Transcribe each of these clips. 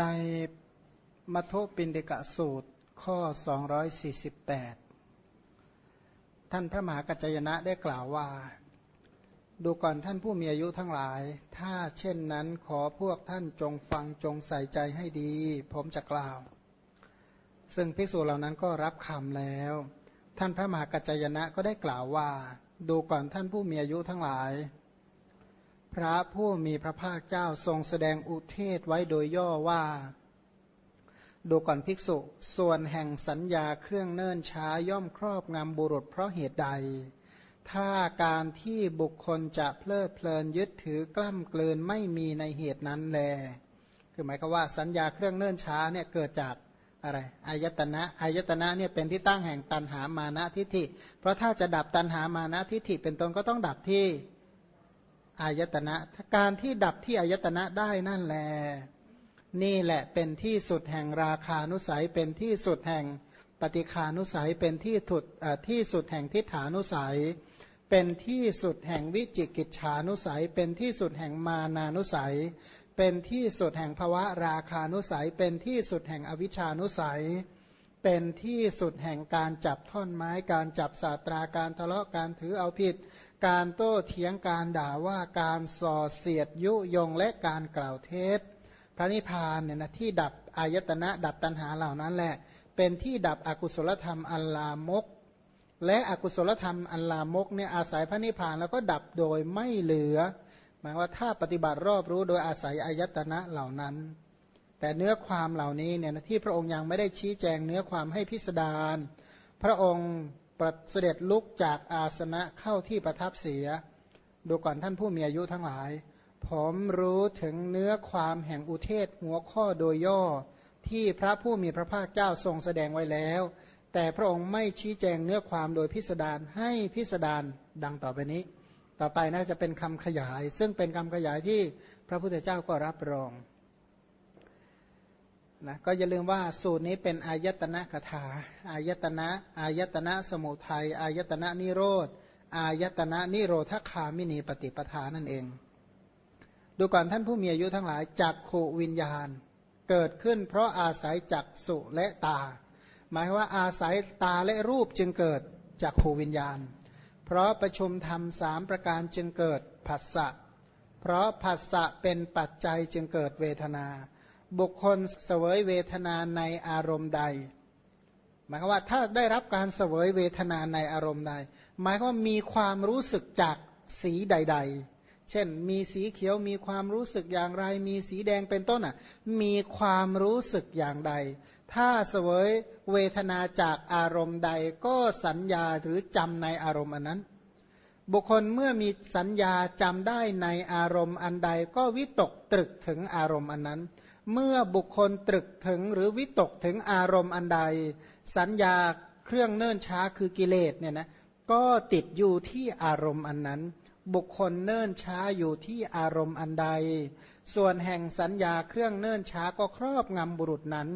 ในมัทโธปินเดกะสูตรข้อ 248 ท่านพระมหากัจจยนะได้กล่าวว่า ดูก่อนท่านผู้มีอายุทั้งหลาย ถ้าเช่นนั้นขอพวกท่านจงฟังจงใส่ใจให้ดี ผมจะกล่าว ซึ่งภิกษุเหล่านั้นก็รับคำแล้ว ท่านพระมหากัจจยนะก็ได้กล่าวว่า ดูก่อนท่านผู้มีอายุทั้งหลาย พระผู้มีพระภาคเจ้าทรงแสดงอุเทศไว้โดยย่อว่า ดูก่อนภิกษุ ส่วนแห่งสัญญาเครื่องเนิ่นช้าย่อมครอบงำบุรุษเพราะเหตุใด ถ้าการที่บุคคลจะเพลิดเพลินยึดถือกล้ำเกลืนไม่มีในเหตุนั้นแล คือหมายความว่าสัญญาเครื่องเนิ่นช้าเนี่ยเกิดจากอะไรอายตนะอายตนะเนี่ยเป็นที่ตั้งแห่งตันหามานะทิฏฐิ เพราะถ้าจะดับตันหามานะทิฏฐิเป็นต้นก็ต้องดับที่ อายตนะการที่ดับที่อายตนะได้นั่นแหละนี่แหละเป็นที่สุดแห่งราคานุสัยเป็นที่สุดแห่งปฏิคานุสัยเป็นที่ถุดที่สุดแห่งทิฏฐานุสัย เป็นที่สุดแห่งวิจิกิจฉานุสัย เป็นที่สุดแห่งมานานุสัย เป็นที่สุดแห่งภวะราคานุสัย เป็นที่สุดแห่งอวิชานุสัย เป็นที่สุดแห่งการจับท่อนไม้การจับศาสตราการทะเลาะการถือเอาผิด การโต้เถียงการด่าว่าการส่อเสียดยุยงและการกล่าวเท็จพระนิพพานเนี่ยนะที่ดับอายตนะดับตัณหาเหล่านั้นแหละ เป็นที่ดับอกุศลธรรมอัลลามก และอกุศลธรรมอัลลามกเนี่ยอาศัยพระนิพพานแล้วก็ดับโดยไม่เหลือ หมายว่าถ้าปฏิบัติรอบรู้โดยอาศัยอายตนะเหล่านั้น แต่เนื้อความเหล่านี้เนี่ยที่พระองค์ยังไม่ได้ชี้แจงเนื้อความให้พิสดารพระองค์ประเสด็จลุกจากอาสนะเข้าที่ประทับเสีย ดูก่อนท่านผู้มีอายุทั้งหลาย ผมรู้ถึงเนื้อความแห่งอุเทศหัวข้อโดยย่อที่พระผู้มีพระภาคเจ้าทรงแสดงไว้แล้ว แต่พระองค์ไม่ชี้แจงเนื้อความโดยพิสดารให้พิสดารดังต่อไปนี้ ต่อไปน่าจะเป็นคำขยาย ซึ่งเป็นคำขยายที่พระพุทธเจ้าก็รับรอง นะก็อย่าลืมว่าสูตรนี้เป็นอายตนะคาถาอายตนะอายตนะสมุทัยอายตนะนิโรธอายตนะนิโรธคามินีปฏิปทานั่นเอง ดูก่อนท่านผู้มีอายุทั้งหลายจักขูวิญญาณ เกิดขึ้นเพราะอาศัยจักสุและตา หมายว่าอาศัยตาและรูปจึงเกิดจักขูวิญญาณ เพราะประชุมธรรมสามประการจึงเกิดผัสสะเพราะผัสสะเป็นปัจจัยจึงเกิดเวทนา บุคคลเสวยเวทนาในอารมณ์ใด หมายความว่าถ้าได้รับการเสวยเวทนาในอารมณ์ใด หมายความว่ามีความรู้สึกจากสีใด ๆ เช่น มีสีเขียวมีความรู้สึกอย่างไร มีสีแดงเป็นต้นอะ มีความรู้สึกอย่างใด ถ้าเสวยเวทนาจากอารมณ์ใด ก็สัญญาหรือจำในอารมณ์อันนั้นบุคคลเมื่อมีสัญญาจำได้ในอารมณ์อันใดก็วิตกตรึกถึงอารมณ์อันนั้น เมื่อบุคคลตรึกถึงหรือวิตกถึงอารมณ์อันใด สัญญาเครื่องเนิ่นช้าคือกิเลสเนี่ยนะก็ติดอยู่ที่อารมณ์อันนั้น บุคคลเนิ่นช้าอยู่ที่อารมณ์อันใด ส่วนแห่งสัญญาเครื่องเนิ่นช้าก็ครอบงำบุรุษนั้น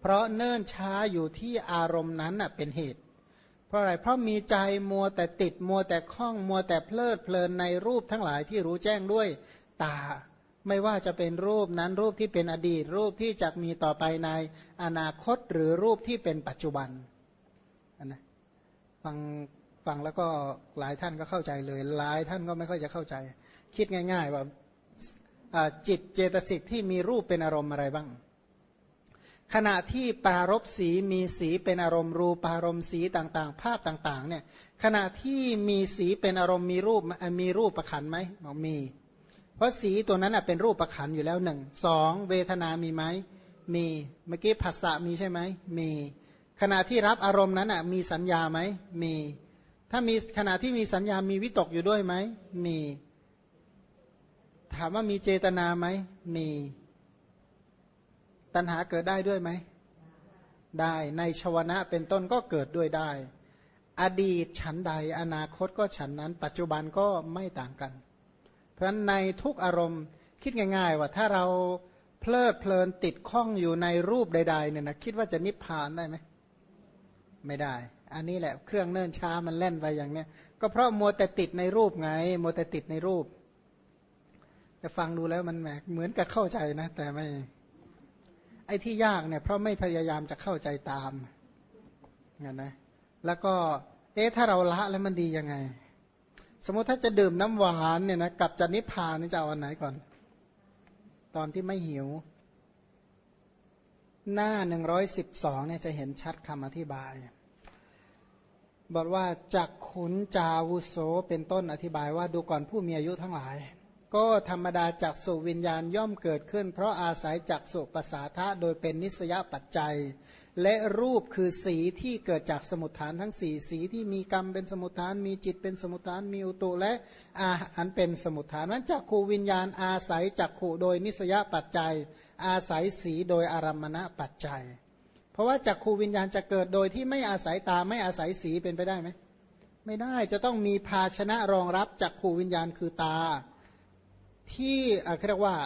เพราะเนิ่นช้าอยู่ที่อารมณ์นั้นเป็นเหตุ เพราะอะไรเพราะมีใจมัวแต่ติดมัวแต่คล้องมัวแต่เพลิดเพลินในรูปทั้งหลายที่รู้แจ้งด้วยตา ไม่ว่าจะเป็นรูปนั้นรูปที่เป็นอดีต รูปที่จะมีต่อไปในอนาคตหรือรูปที่เป็นปัจจุบันนะฟังฟังแล้วก็หลายท่านก็เข้าใจเลย หลายท่านก็ไม่ค่อยจะเข้าใจ คิดง่าย ๆ ว่าจิตเจตสิกที่มีรูปเป็นอารมณ์อะไรบ้าง ขณะที่ปารบสีมีสีเป็นอารมณ์ รูปารมณ์สีต่างๆ ภาพต่างๆเนี่ยขณะที่มีสีเป็นอารมณ์มีรูปมีรูปประคันไหมบอกมี เพราะสีตัวนั้นเป็นรูปประขันอยู่แล้วหนึ่งสองเวทนามีไหมมีเมื่อกี้ผัสสะมีใช่ไหมมี ขณะที่รับอารมณ์นั้นมีสัญญาไหมมี ถ้ามีขณะที่มีสัญญามีวิตกอยู่ด้วยไหมมี ถามว่ามีเจตนาไหมมี ตัณหาเกิดได้ด้วยไหมได้ในชวนะเป็นต้นก็เกิดด้วยได้ อดีตฉันใดอนาคตก็ฉันนั้น ปัจจุบันก็ไม่ต่างกัน ราะฉะนั้นในทุกอารมณ์คิดง่าย ๆ ว่าถ้าเราเพลิดเพลินติดข้องอยู่ในรูปใดๆเนี่ยนะคิดว่าจะนิพพานได้ไหมไม่ได้ อันนี้แหละเครื่องเนิ่นช้ามันเล่นไปอย่างเนี้ย ก็เพราะมัวแต่ติดในรูปไง มัวแต่ติดในรูปจะฟังดูแล้วมันแหมเหมือนกับเข้าใจนะ แต่ไม่ ไอ้ที่ยากเนี่ย เพราะไม่พยายามจะเข้าใจตามงั้นนะ แล้วก็ เอ๊ะถ้าเราละแล้วมันดียังไง สมมติถ้าจะดื่มน้ำหวานเนี่ยนะกับจะนิพพานนี่จะเอาอันไหนก่อน ตอนที่ไม่หิว หน้าหนึ่งร้อยสิบสองเนี่ยจะเห็นชัดคำอธิบาย บอกว่าจักขุนจาวุโสเป็นต้นอธิบายว่าดูก่อนผู้มีอายุทั้งหลาย ก็ธรรมดาจักสุวิญญาณย่อมเกิดขึ้น เพราะอาศัยจักสุปสาทะโดยเป็นนิสยปัจจัย และรูปคือสีที่เกิดจากสมุทฐานทั้งสี่สีที่มีกรรมเป็นสมุทฐาน มีจิตเป็นสมุทฐาน มีอุตุและอาอันเป็นสมุทฐานนั้นจักขูวิญญาณอาศัยจักขูโดยนิสยปัจจัย อาศัยสีโดยอารัมมณปัจจัย เพราะว่าจักขูวิญญาณจะเกิดโดยที่ไม่อาศัยตาไม่อาศัยสีเป็นไปได้ไหมไม่ได้จะต้องมีภาชนะรองรับจักขูวิญญาณคือตา ที่เรียกว่า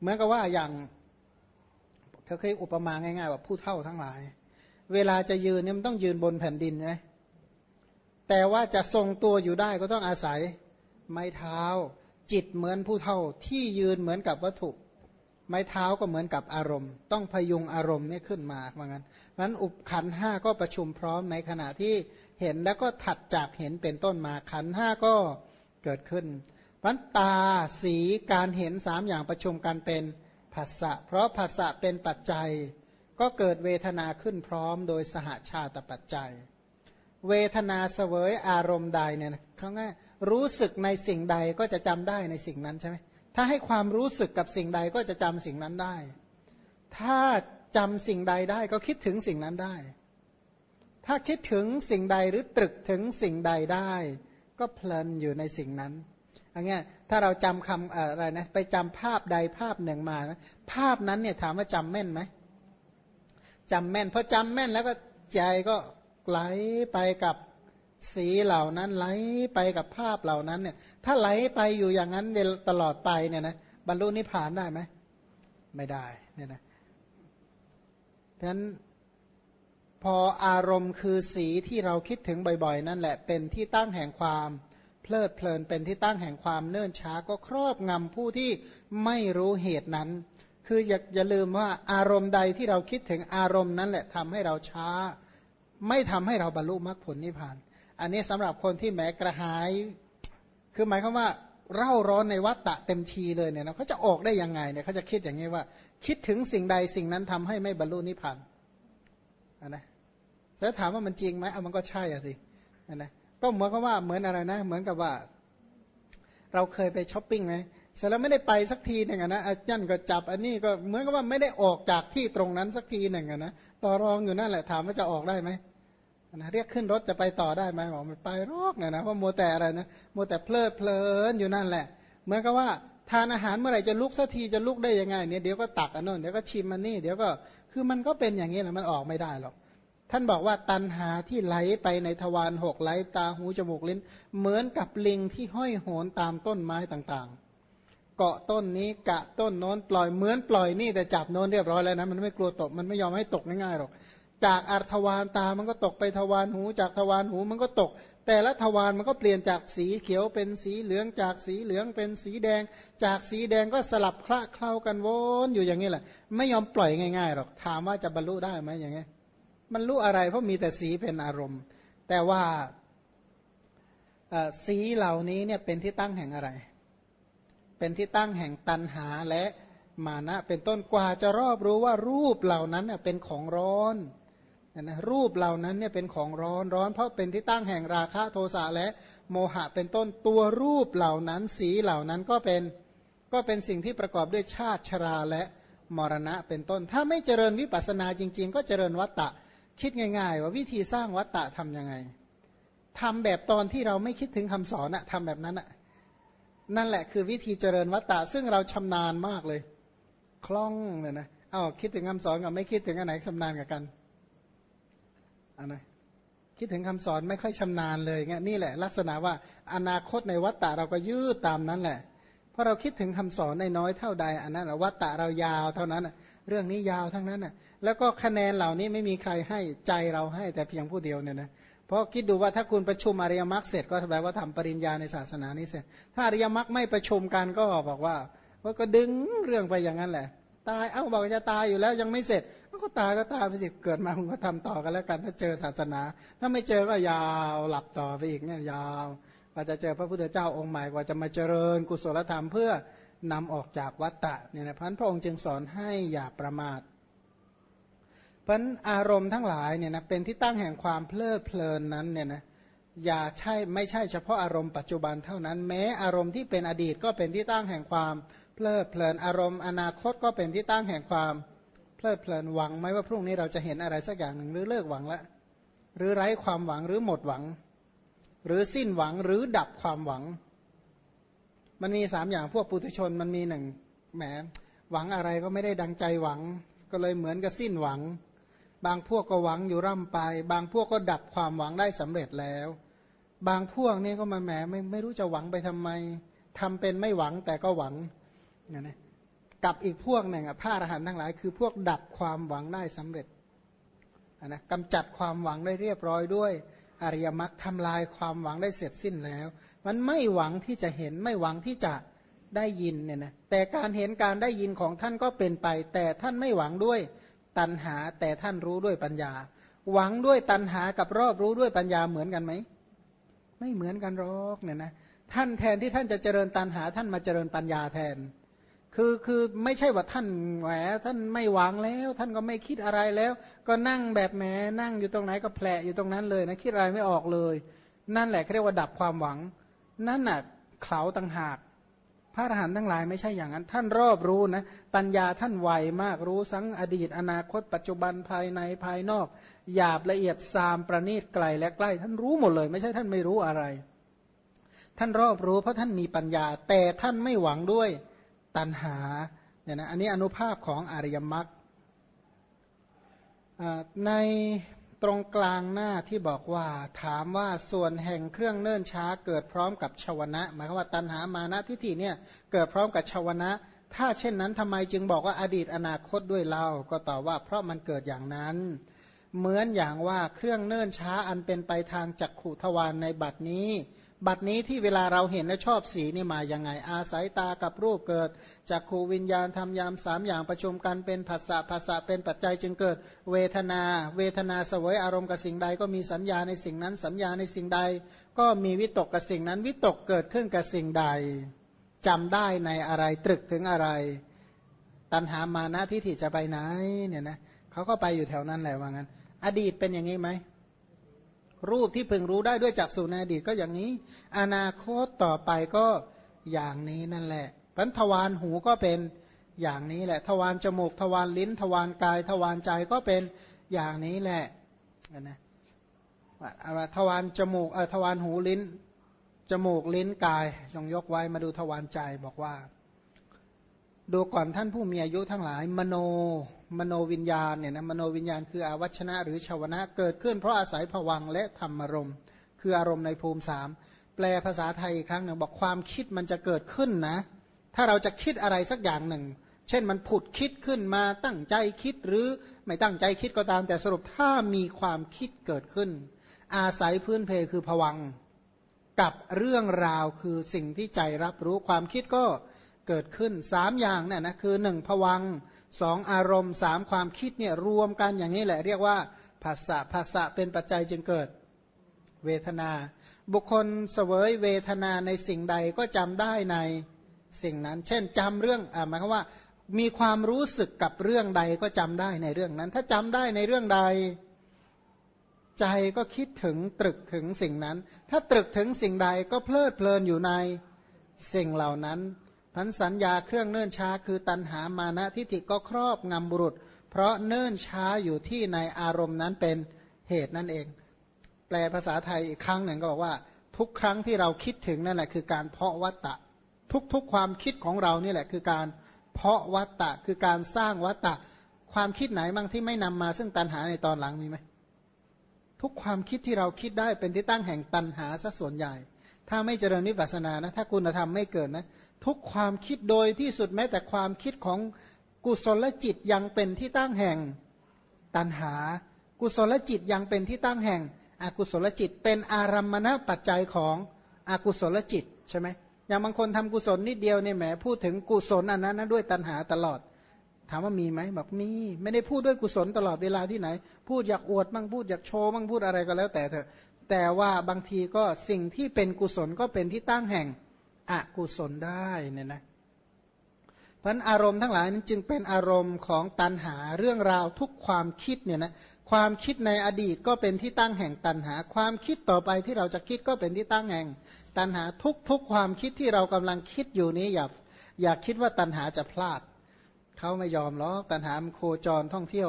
เหมือนกับว่าอย่าง เขาเคยอุปมาง่ายๆว่าผู้เท่าทั้งหลาย เวลาจะยืนเนี่ยมันต้องยืนบนแผ่นดินใช่ไหมแต่ว่าจะทรงตัวอยู่ได้ก็ต้องอาศัยไม้เท้า จิตเหมือนผู้เท่าที่ยืนเหมือนกับวัตถุ ไม้เท้าก็เหมือนกับอารมณ์ ต้องพยุงอารมณ์นี่ขึ้นมาเหมือนกันนั้นอุปขันห้าก็ประชุมพร้อมในขณะที่เห็นแล้วก็ถัดจากเห็นเป็นต้นมาขันห้าก็เกิดขึ้นพันตาสีการเห็นสามอย่างประชุมกันเป็น ผัสสะเพราะผัสสะเป็นปัจจัย ก็เกิดเวทนาขึ้นพร้อมโดยสหาชาตปัจจัย เวทนาเสวยอารมณ์ใดเนี่ยเขาง่ายรู้สึกในสิ่งใดก็จะจำได้ในสิ่งนั้นใช่ไหมถ้าให้ความรู้สึกกับสิ่งใดก็จะจำสิ่งนั้นได้ ถ้าจำสิ่งใดได้ก็คิดถึงสิ่งนั้นได้ ถ้าคิดถึงสิ่งใดหรือตรึกถึงสิ่งใดได้ ก็เพลินอยู่ในสิ่งนั้น อันเงี้ยถ้าเราจำคำอะไรนะไปจำภาพใดภาพหนึ่งมานะภาพนั้นเนี่ยถามว่าจำแม่นไหมจำแม่นพอจำแม่นแล้วก็ใจก็ไหลไปกับสีเหล่านั้นไหลไปกับภาพเหล่านั้นเนี่ย ถ้าไหลไปอยู่อย่างนั้นตลอดไปเนี่ยนะบรรลุนิพพานได้ไหมไม่ได้เนี่ยนะเพราะฉะนั้นพออารมณ์คือสีที่เราคิดถึงบ่อย ๆ นั่นแหละเป็นที่ตั้งแห่งความ เพลิดเพลินเป็นที่ตั้งแห่งความเนื่นช้าก็ครอบงำผู้ที่ไม่รู้เหตุนั้น คืออย่าอย่าลืมว่าอารมณ์ใดที่เราคิดถึงอารมณ์นั้นแหละทำให้เราช้า ไม่ทำให้เราบรรลุมรรคผลนิพพาน อันนี้สำหรับคนที่แม้กระหาย คือหมายความว่าเร่าร้อนในวัฏฏะเต็มทีเลยเนี่ยนะเขาจะออกได้ยังไงเนี่ยเขาจะคิดอย่างนี้ว่า คิดถึงสิ่งใดสิ่งนั้นทำให้ไม่บรรลุนิพพานนะแล้วถามว่ามันจริงไหมเอามันก็ใช่อะสินะ ก็เหมือนกับว่าเหมือนอะไรนะ เหมือนกับว่า เราเคยไปช้อปปิ้งไหมเสร็จแล้วไม่ได้ไปสักทีหนึ่งนะอาจารย์ก็จับอันนี้ก็เหมือนกับว่าไม่ได้ออกจากที่ตรงนั้นสักทีหนึ่งนะต่อรองอยู่นั่นแหละถามว่าจะออกได้ไหมนะเรียกขึ้นรถจะไปต่อได้ไหมบอกมันไปรอกเนี่ยนะเพราะโมแต่อะไรนะโมแต่เพลิดเพลินอยู่นั่นแหละ เหมือนกับว่าทานอาหารเมื่อไหร่จะลุกสักทีจะลุกได้ยังไงเนี่ยเดี๋ยวก็ตักอันนู้นเดี๋ยวก็ชิมอันนี้เดี๋ยวก็คือมันก็เป็นอย่างนี้แหละมันออกไม่ได้หรอก ท่านบอกว่าตันหาที่ไหลไปในทวารหกไหลตาหูจมูกลิ้น เหมือนกับลิงที่ห้อยโหนตามต้นไม้ต่างๆ เกาะต้นนี้กะต้นโน้นปล่อยเหมือนปล่อยนี่แต่จับโน้นเรียบร้อยแล้วนะมันไม่กลัวตกมันไม่ยอมให้ตกง่ายๆหรอกจากอัทวารตามันก็ตกไปทวารหู จากทวารหูมันก็ตก แต่ละทวารมันก็เปลี่ยนจากสีเขียวเป็นสีเหลืองจากสีเหลืองเป็นสีแดง จากสีแดงก็สลับคละเคล้ากันวนอยู่อย่างนี้แหละ ไม่ยอมปล่อยง่ายๆหรอกถามว่าจะบรรลุได้ไหมอย่างเงี้ มันรู้อะไร เพราะมีแต่สีเป็นอารมณ์ แต่ว่าสีเหล่านี้เนี่ยเป็นที่ตั้งแห่งอะไร เป็นที่ตั้งแห่งตันหาและมานะ เป็นต้นกว่าจะรอบรู้ว่ารูปเหล่านั้นเป็นของร้อนนะรูปเหล่านั้นเนี่ยเป็นของร้อนร้อน เพราะเป็นที่ตั้งแห่งราคะโทสะและโมหะเป็นต้นตัวรูปเหล่านั้น สีเหล่านั้นก็เป็นก็เป็นสิ่งที่ประกอบด้วยชาติชราและมรณะเป็นต้น ถ้าไม่เจริญวิปัสสนาจริง ๆ ก็เจริญวัตตะ คิดง่าย ๆ ว่าวิธีสร้างวัตตะทำยังไงทำแบบตอนที่เราไม่คิดถึงคำสอนอะทำแบบนั้นอะนั่นแหละคือวิธีเจริญวัตตะซึ่งเราชำนาญมากเลย คล่องเลยนะเอาคิดถึงคำสอนกับไม่คิดถึงอันไหนชำนาญกับกันอันไหนคิดถึงคำสอนไม่ค่อยชำนาญเลยเงี้ยนี่แหละ ลักษณะว่าอนาคตในวัตตะเราก็ยืดตามนั้นแหละเพราะเราคิดถึงคำสอนในน้อยเท่าใดอันนั้นวัตตะเรายาวเท่านั้น เรื่องนี้ยาวทั้งนั้นน่ะ แล้วก็คะแนนเหล่านี้ไม่มีใครให้ใจเราให้แต่เพียงผู้เดียวเนี่ยนะเพราะคิดดูว่าถ้าคุณประชุมอริยมรรคเสร็จก็แปลว่าทำปริญญาในศาสนานี้เสร็จ ถ้าอริยมรรคไม่ประชุมกันก็บอกว่าว่าก็ดึงเรื่องไปอย่างนั้นแหละ ตายเอ้าบอกจะตายอยู่แล้วยังไม่เสร็จก็ตายก็ตายไปสิเกิดมาคุณก็ทำต่อกันแล้วกันถ้าเจอศาสนา ถ้าไม่เจอก็ยาวหลับต่อไปอีกเนี่ยยาวกว่าจะเจอพระพุทธเจ้าองค์ใหม่กว่าจะมาเจริญกุศลธรรมเพื่อ นำออกจากวัฏฏะเนี่ยนะพันพระองค์จึงสอนให้อย่าประมาทพราะอารมณ์ทั้งหลายเนี่ยนะเป็นที่ตั้งแห่งความเพลิดเพลินนั้นเนี่ยนะอย่าใช่ไม่ใช่เฉพาะอารมณ์ปัจจุบันเท่านั้น แม้อารมณ์ที่เป็นอดีตก็เป็นที่ตั้งแห่งความเพลิดเพลินอารมณ์ อนาคตก็เป็นที่ตั้งแห่งความเพลิดเพลินหวังไหมว่าพรุ่งนี้เราจะเห็นอะไรสักอย่างหนึ่งหรือเลิกหวังล้วหรือไร้ความหวังหรือหมดหวัง หรือสิ้นหวังหรือดับความหวัง มันมีสามอย่างพวกปุถุชนมันมีหนึ่งแหมหวังอะไรก็ไม่ได้ดังใจหวัง ก็เลยเหมือนกับสิ้นหวัง บางพวกก็หวังอยู่ร่ำไป บางพวกก็ดับความหวังได้สำเร็จแล้ว บางพวกนี่ก็มาแหมไม่ไม่รู้จะหวังไปทำไมทำเป็นไม่หวังแต่ก็หวังเนี่ยนะกับอีกพวกหนึ่งพระอรหันต์ทั้งหลาย คือพวกดับความหวังได้สำเร็จนะกำจัดความหวังได้เรียบร้อยด้วยอริยมรรคทำลายความหวังได้เสร็จสิ้นแล้ว มันไม่หวังที่จะเห็นไม่หวังที่จะได้ยินเนี่ยนะแต่การเห็นการได้ยินของท่านก็เป็นไป แต่ท่านไม่หวังด้วยตัณหา แต่ท่านรู้ด้วยปัญญา หวังด้วยตัณหากับรอบรู้ด้วยปัญญาเหมือนกันไหมไม่เหมือนกันหรอกเนี่ยนะท่านแทนที่ท่านจะเจริญตัณหา ท่านมาเจริญปัญญาแทน คือคือไม่ใช่ว่าท่านแหมท่านไม่หวังแล้ว ท่านก็ไม่คิดอะไรแล้ว ก็นั่งแบบแหมนั่งอยู่ตรงไหนก็แผลอยู่ตรงนั้นเลยนะคิดอะไรไม่ออกเลย นั่นแหละเรียกว่าดับความหวัง นั่นน่ะเขาต่างหาก พระอรหันต์ทั้งหลายไม่ใช่อย่างนั้น ท่านรอบรู้นะปัญญาท่านไวมากรู้ทั้งอดีต อนาคต ปัจจุบันภายในภายนอก หยาบละเอียดซามประณีตไกลและใกล้ ท่านรู้หมดเลย ไม่ใช่ท่านไม่รู้อะไร ท่านรอบรู้เพราะท่านมีปัญญา แต่ท่านไม่หวังด้วยตัณหาเนี่ยนะอันนี้อนุภาพของอริยมรรคใน ตรงกลางหน้าที่บอกว่า ถามว่าส่วนแห่งเครื่องเนิ่นช้าเกิดพร้อมกับชวนะ หมายความว่าตัณหามานะทิฏฐิเนี่ยเกิดพร้อมกับชวนะ ถ้าเช่นนั้นทำไมจึงบอกว่าอดีตอนาคตด้วยเล่าก็ตอบว่าเพราะมันเกิดอย่างนั้น เหมือนอย่างว่าเครื่องเนิ่นช้าอันเป็นไปทางจักขุทวารในบัดนี้ บัดนี้ที่เวลาเราเห็นและชอบสีนี่มาอย่างไง อาศัยตากับรูปเกิดจากขูวิญญาณทำยามสามอย่างประชุมกันเป็นภาษาภาษาเป็นปัจจัยจึงเกิด เวทนา เวทนาสวยอารมณ์กับสิ่งใด ก็มีสัญญาในสิ่งนั้น สัญญาในสิ่งใด ก็มีวิตกกับสิ่งนั้น วิตกเกิดขึ้นกับสิ่งใดจำได้ในอะไรตรึกถึงอะไร ตัณหามานะทิฏฐิจะไปไหนเนี่ยนะเขาก็ไปอยู่แถวนั้นแหละว่างั้น อดีตเป็นอย่างนี้ไหม รูปที่พึงรู้ได้ด้วยจักษุในอดีตก็อย่างนี้ อนาคตต่อไปก็อย่างนี้นั่นแหละพันทวารหูก็เป็นอย่างนี้แหละ ทวารจมูก ทวารลิ้น ทวารกาย ทวารใจก็เป็นอย่างนี้แหละนะทวารจมูกเออทวารหูลิ้น จมูกลิ้นกายลองยกไว้มาดูทวารใจบอกว่า ดูก่อนท่านผู้มีอายุทั้งหลาย มโน มโนวิญญาณเนี่ยนะมโนวิญญาณคืออาวัชนะหรือชาวนะเกิดขึ้นเพราะอาศัยผวังและธรรมารมณ์ คืออารมณ์ในภูมิสามแปลภาษาไทยอีกครั้งหนึ่งบอกความคิดมันจะเกิดขึ้นนะ ถ้าเราจะคิดอะไรสักอย่างหนึ่ง เช่นมันผุดคิดขึ้นมาตั้งใจคิดหรือไม่ตั้งใจคิดก็ตาม แต่สรุปถ้ามีความคิดเกิดขึ้น อาศัยพื้นเพคือผวังกับเรื่องราวคือสิ่งที่ใจรับรู้ความคิดก็เกิดขึ้นสามอย่างเนี่ยนะคือหนึ่งผวัง สองอารมณ์สามความคิดเนี่ยรวมกันอย่างนี้แหละเรียกว่าภาษาภาษาเป็นปัจจัยจึงเกิดเวทนา บุคคลเสวยเวทนาในสิ่งใดก็จำได้ในสิ่งนั้น เช่นจำเรื่องอ่าหมายความว่ามีความรู้สึกกับเรื่องใดก็จำได้ในเรื่องนั้น ถ้าจำได้ในเรื่องใด ใจก็คิดถึงตรึกถึงสิ่งนั้น ถ้าตรึกถึงสิ่งใดก็เพลิดเพลินอยู่ในสิ่งเหล่านั้น พันสัญญาเครื่องเนิ่นช้าคือตันหามานะทิฏฐิก็ครอบงำบุรุษ เพราะเนิ่นช้าอยู่ที่ในอารมณ์นั้นเป็นเหตุนั่นเอง แปลภาษาไทยอีกครั้งหนึ่งก็บอกว่า ทุกครั้งที่เราคิดถึงนั่นแหละคือการเพาะวัตตะ ทุกๆความคิดของเรานี่แหละคือการเพาะวัตตะคือการสร้างวัตตะ ความคิดไหนบ้างที่ไม่นำมาซึ่งตันหาในตอนหลังมีไหมทุกความคิดที่เราคิดได้เป็นที่ตั้งแห่งตันหาซะส่วนใหญ่ ถ้าไม่เจริญวิปัสสนานะถ้าคุณธรรมไม่เกิดนะ ทุกความคิดโดยที่สุดแม้แต่ความคิดของกุศลจิตยังเป็นที่ตั้งแห่งตัณหา กุศลจิตยังเป็นที่ตั้งแห่ง อกุศลจิตเป็นอารัมมณปัจจัยของอกุศลจิตใช่ไหมอย่างบางคนทำกุศลนิดเดียวเนี่ยแหมพูดถึงกุศลอันนั้นนะด้วยตัณหาตลอด ถามว่ามีไหมบอกมี ไม่ได้พูดด้วยกุศลตลอดเวลาที่ไหน พูดอยากอวดบ้างพูดอยากโชว์บ้างพูดอะไรก็แล้วแต่เถอะแต่ว่าบางทีก็สิ่งที่เป็นกุศลก็เป็นที่ตั้งแห่ง อกุศลได้เนี่ยนะเพราะอารมณ์ทั้งหลายนั้นจึงเป็นอารมณ์ของตันหาเรื่องราวทุกความคิดเนี่ยนะความคิดในอดีตก็เป็นที่ตั้งแห่งตันหา ความคิดต่อไปที่เราจะคิดก็เป็นที่ตั้งแห่ง ตันหาทุกทุกความคิดที่เรากำลังคิดอยู่นี้อย่าอย่าคิดว่าตันหาจะพลาดเขาไม่ยอมหรอกตันหามันโคจรท่องเที่ยว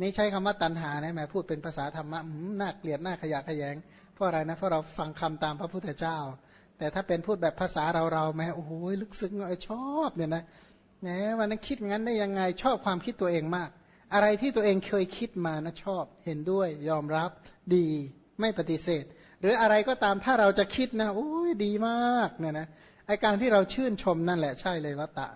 นี่ใช้คำว่าตันหานะแม่พูดเป็นภาษาธรรมะน่าเกลียดน่าขยะขยง เพราะอะไรนะเพราะเราฟังคำตามพระพุทธเจ้า แต่ถ้าเป็นพูดแบบภาษาเราเราแม่โอ้โหลึกซึ้งชอบเนี่ยนะแหมวันนั้นคิดงั้นได้ยังไงชอบความคิดตัวเองมาก อะไรที่ตัวเองเคยคิดมานะชอบเห็นด้วยยอมรับดีไม่ปฏิเสธ หรืออะไรก็ตามถ้าเราจะคิดนะโอ้ยดีมากเนี่ยนะไอการที่เราชื่นชมนั่นแหละใช่เลยวัตตะ